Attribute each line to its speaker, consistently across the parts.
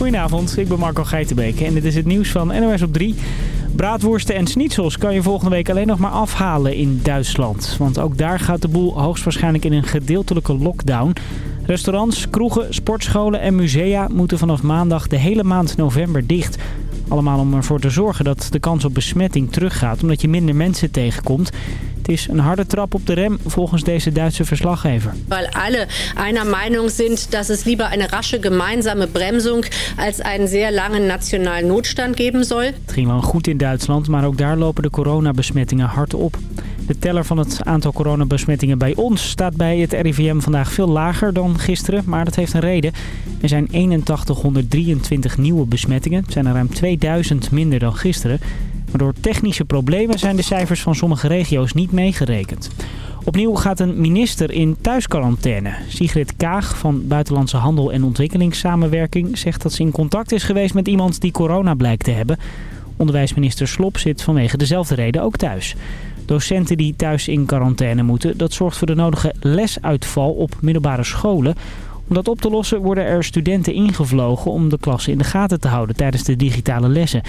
Speaker 1: Goedenavond, ik ben Marco Geitenbeek en dit is het nieuws van NOS op 3. Braadworsten en schnitzels kan je volgende week alleen nog maar afhalen in Duitsland. Want ook daar gaat de boel hoogstwaarschijnlijk in een gedeeltelijke lockdown. Restaurants, kroegen, sportscholen en musea moeten vanaf maandag de hele maand november dicht. Allemaal om ervoor te zorgen dat de kans op besmetting teruggaat omdat je minder mensen tegenkomt. Het is een harde trap op de rem volgens deze Duitse verslaggever.
Speaker 2: Weil alle einer Meinung sind, dass es lieber eine rasche gemeinsame Bremsung als einen sehr langen nationalen Notstand geben soll.
Speaker 1: Het ging wel goed in Duitsland, maar ook daar lopen de coronabesmettingen hard op. De teller van het aantal coronabesmettingen bij ons staat bij het RIVM vandaag veel lager dan gisteren, maar dat heeft een reden. Er zijn 8123 nieuwe besmettingen, het zijn er ruim 2000 minder dan gisteren. Maar door technische problemen zijn de cijfers van sommige regio's niet meegerekend. Opnieuw gaat een minister in thuisquarantaine. Sigrid Kaag van Buitenlandse Handel en Ontwikkelingssamenwerking zegt dat ze in contact is geweest met iemand die corona blijkt te hebben. Onderwijsminister Slop zit vanwege dezelfde reden ook thuis. Docenten die thuis in quarantaine moeten, dat zorgt voor de nodige lesuitval op middelbare scholen. Om dat op te lossen worden er studenten ingevlogen om de klasse in de gaten te houden tijdens de digitale lessen.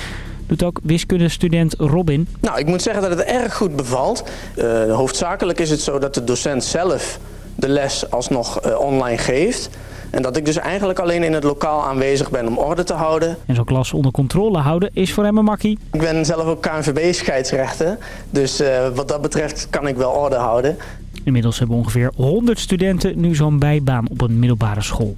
Speaker 1: Doet ook wiskundestudent Robin.
Speaker 3: Nou, ik moet zeggen dat het erg goed bevalt. Uh, hoofdzakelijk is het zo dat de docent zelf de les alsnog uh, online geeft. En dat ik dus eigenlijk alleen in het lokaal aanwezig ben om orde te houden.
Speaker 1: En zo'n klas onder controle houden is voor hem een makkie.
Speaker 3: Ik ben zelf ook KNVB-scheidsrechter. Dus uh, wat dat betreft kan ik wel orde houden.
Speaker 1: Inmiddels hebben ongeveer 100 studenten nu zo'n bijbaan op een middelbare school.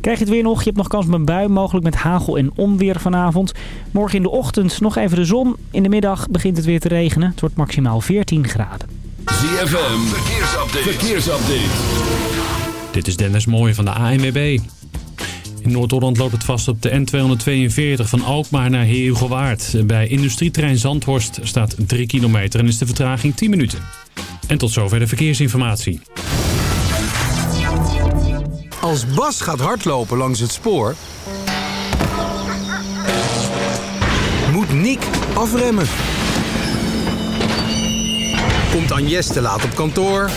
Speaker 1: Krijg je het weer nog? Je hebt nog kans op een bui, mogelijk met hagel en onweer vanavond. Morgen in de ochtend nog even de zon. In de middag begint het weer te regenen. Het wordt maximaal 14 graden.
Speaker 4: ZFM, verkeersupdate. verkeersupdate.
Speaker 5: Dit is Dennis Mooij van de ANWB. In Noord-Holland loopt het vast op de N242 van Alkmaar naar Heerhugowaard. Bij industrieterrein Zandhorst staat 3 kilometer en is de vertraging 10 minuten. En tot zover de verkeersinformatie.
Speaker 6: Als Bas gaat hardlopen langs het spoor... moet Nick afremmen. Komt Agnes te laat op kantoor...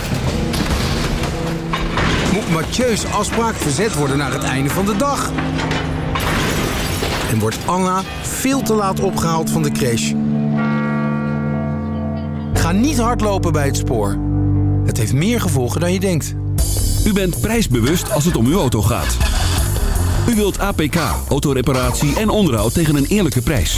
Speaker 6: moet Mathieu's afspraak verzet worden naar het einde van de dag... en wordt Anna veel te laat opgehaald van de crash... Ga niet hardlopen bij het spoor. Het heeft meer gevolgen dan je denkt.
Speaker 4: U bent prijsbewust als het om uw auto gaat. U wilt APK, autoreparatie en onderhoud tegen een eerlijke prijs.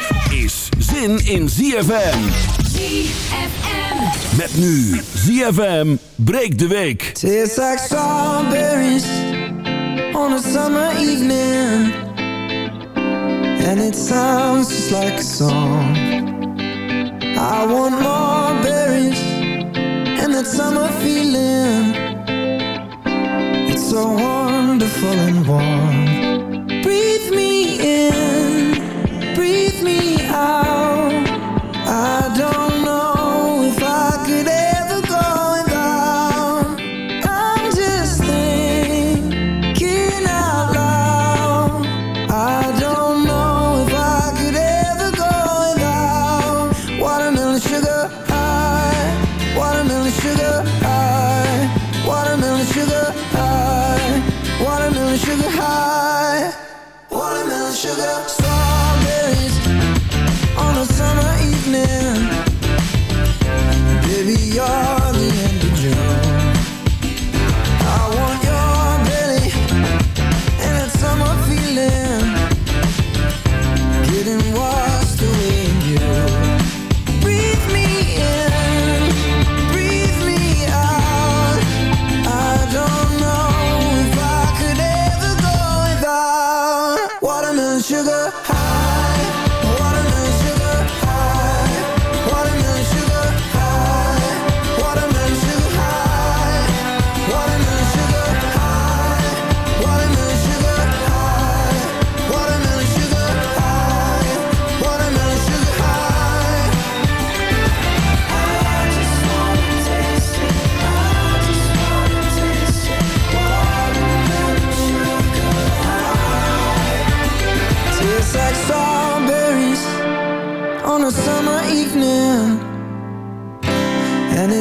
Speaker 4: zin in ZFM.
Speaker 7: ZFM.
Speaker 4: Met nu ZFM breekt de week.
Speaker 8: Tastes like strawberries on a summer evening And it sounds just like a song I want more berries and that summer feeling It's so wonderful and warm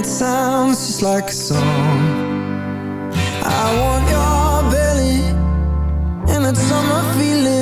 Speaker 9: it sounds just like a song. I want your belly And that summer feeling.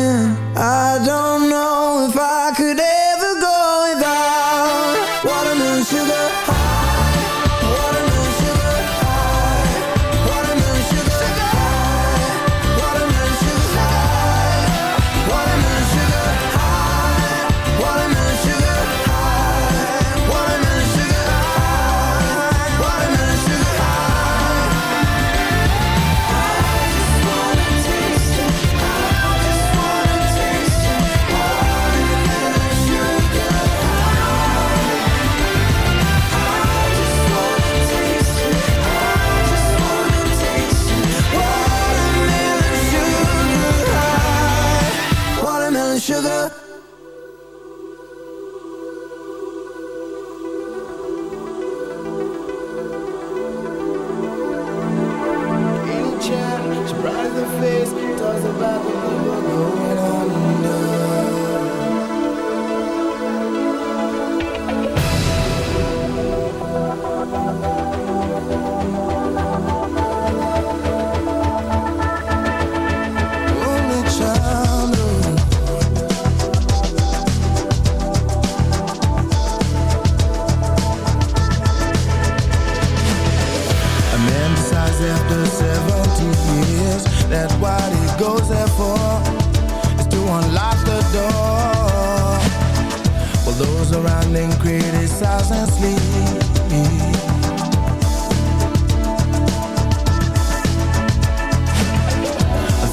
Speaker 9: mind and criticize and sleep.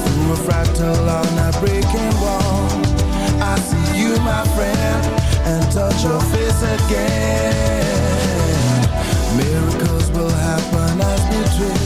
Speaker 9: Through a fractal on a breaking wall. I see you my friend and touch your face again. Miracles will happen as we dream.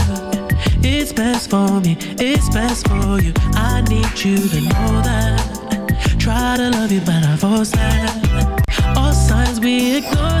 Speaker 10: It's best for me, it's best for you. I need you to know that. Try to love you, but I force that. All signs we ignore.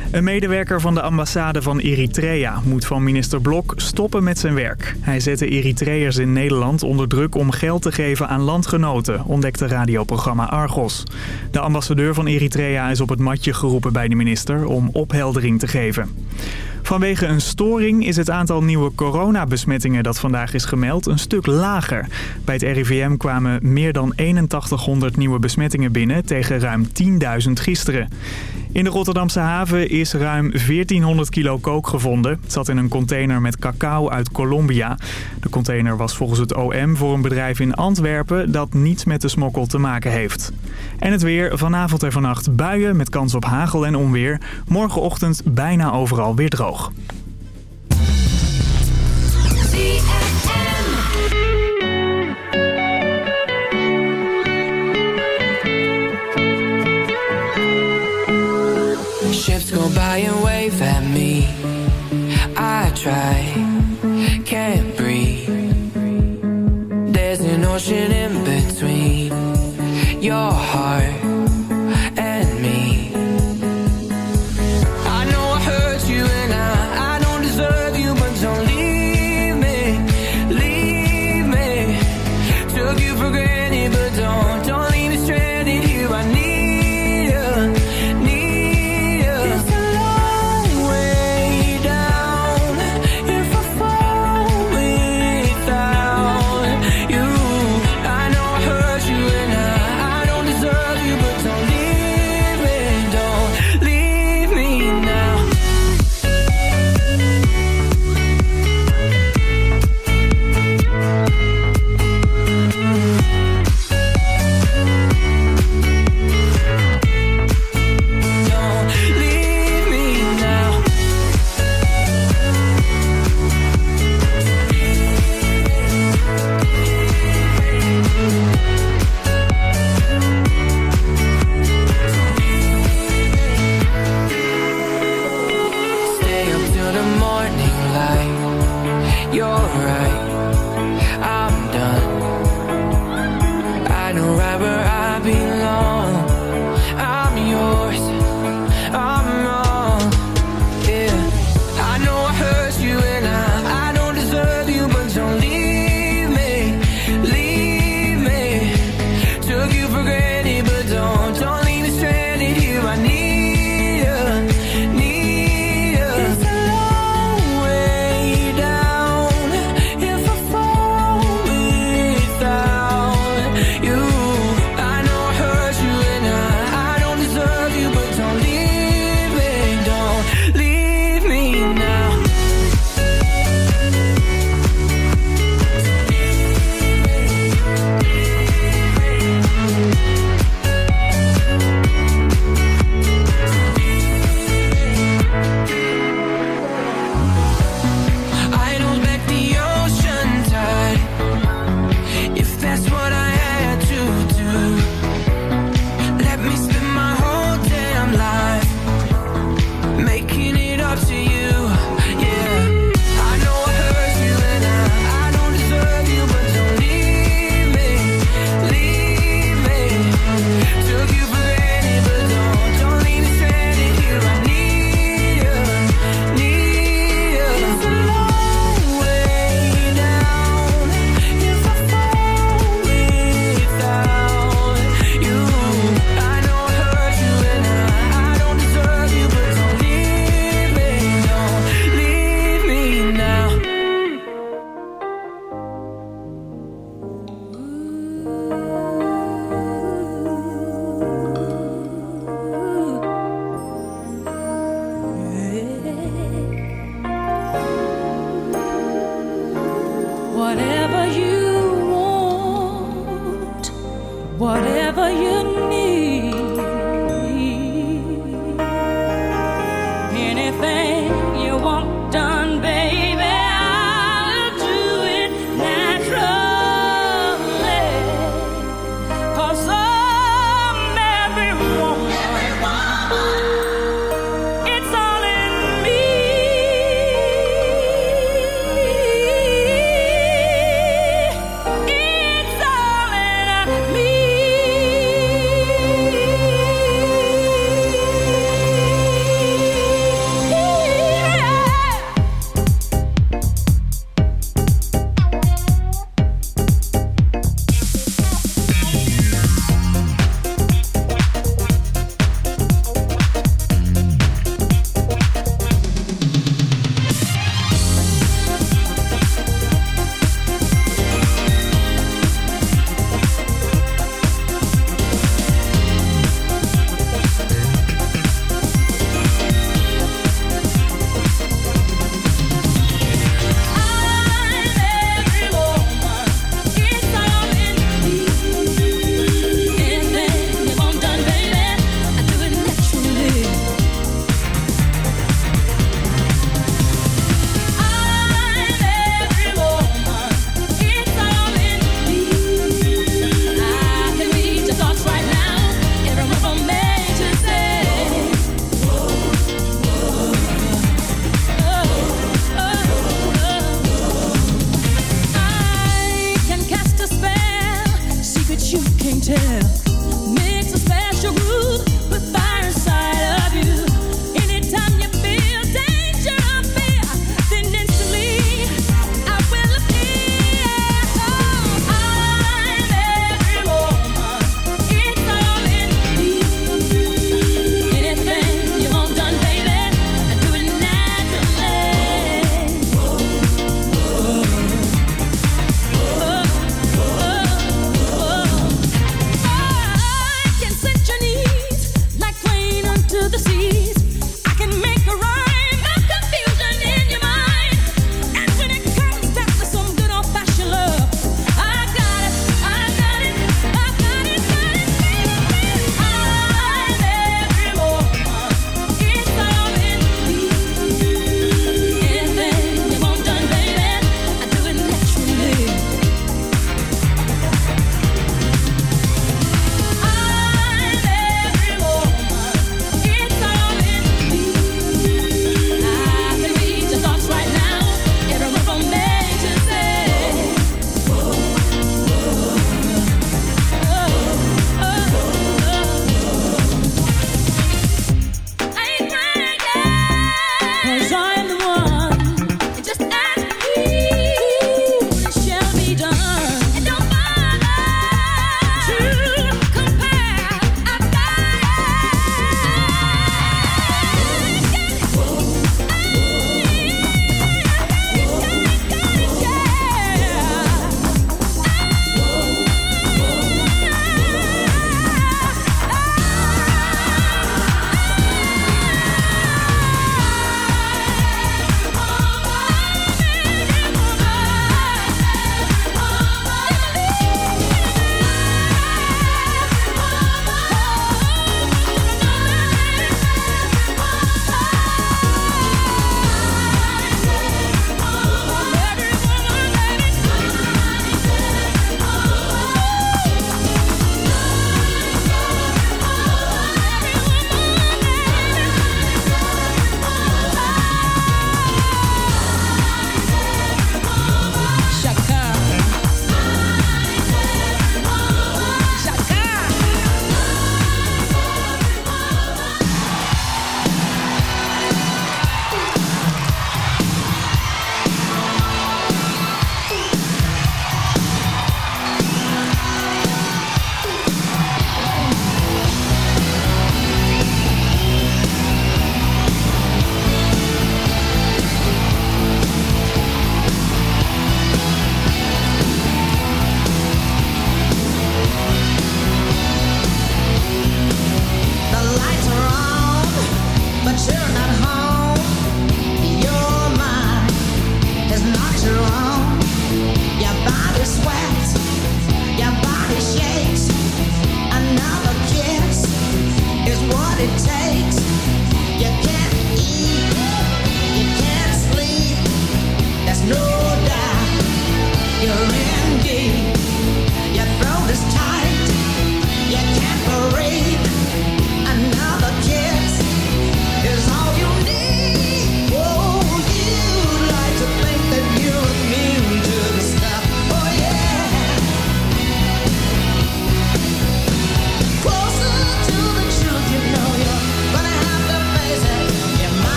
Speaker 11: Een medewerker van de ambassade van Eritrea moet van minister Blok stoppen met zijn werk. Hij zette Eritreërs in Nederland onder druk om geld te geven aan landgenoten, ontdekte radioprogramma Argos. De ambassadeur van Eritrea is op het matje geroepen bij de minister om opheldering te geven. Vanwege een storing is het aantal nieuwe coronabesmettingen dat vandaag is gemeld een stuk lager. Bij het RIVM kwamen meer dan 8100 nieuwe besmettingen binnen tegen ruim 10.000 gisteren. In de Rotterdamse haven is ruim 1400 kilo kook gevonden. Het zat in een container met cacao uit Colombia. De container was volgens het OM voor een bedrijf in Antwerpen dat niets met de smokkel te maken heeft. En het weer, vanavond en vannacht buien met kans op hagel en onweer. Morgenochtend bijna overal weer droog.
Speaker 8: Go by and wave at me. I try, can't breathe. There's an ocean in between your heart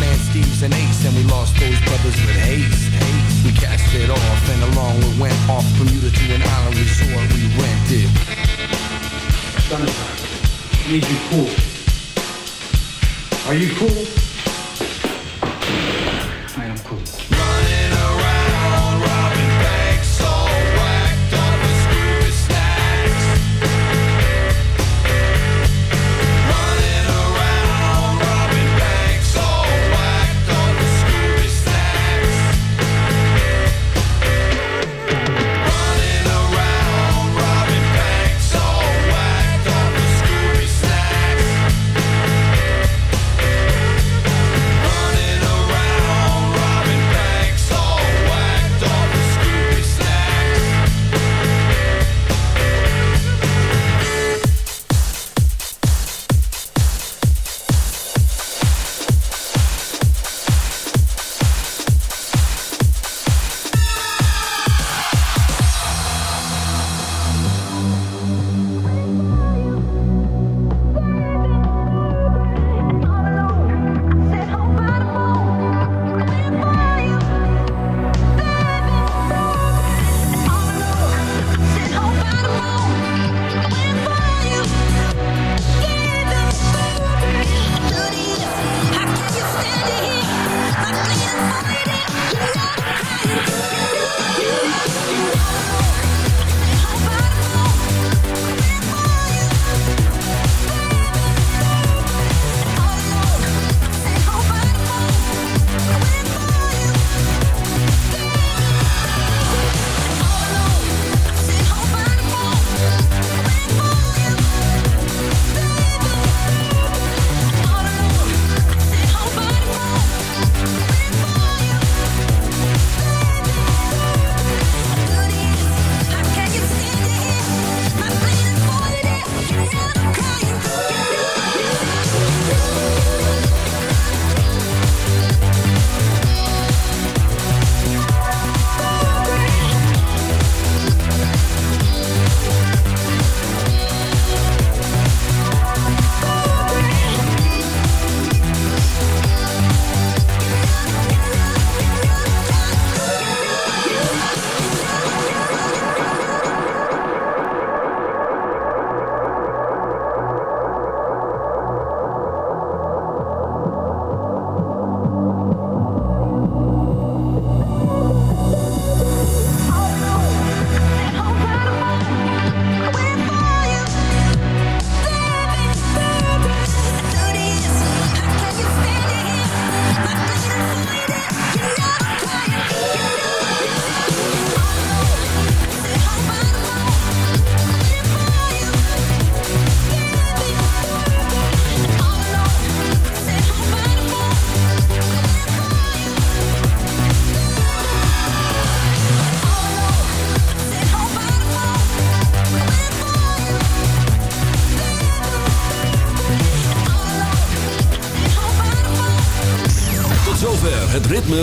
Speaker 9: man Steve's an ace, and we lost those brothers with haste. We cast it off, and along we went off Bermuda to an island resort we rented.
Speaker 8: Sunshine, I need you cool. Are you cool?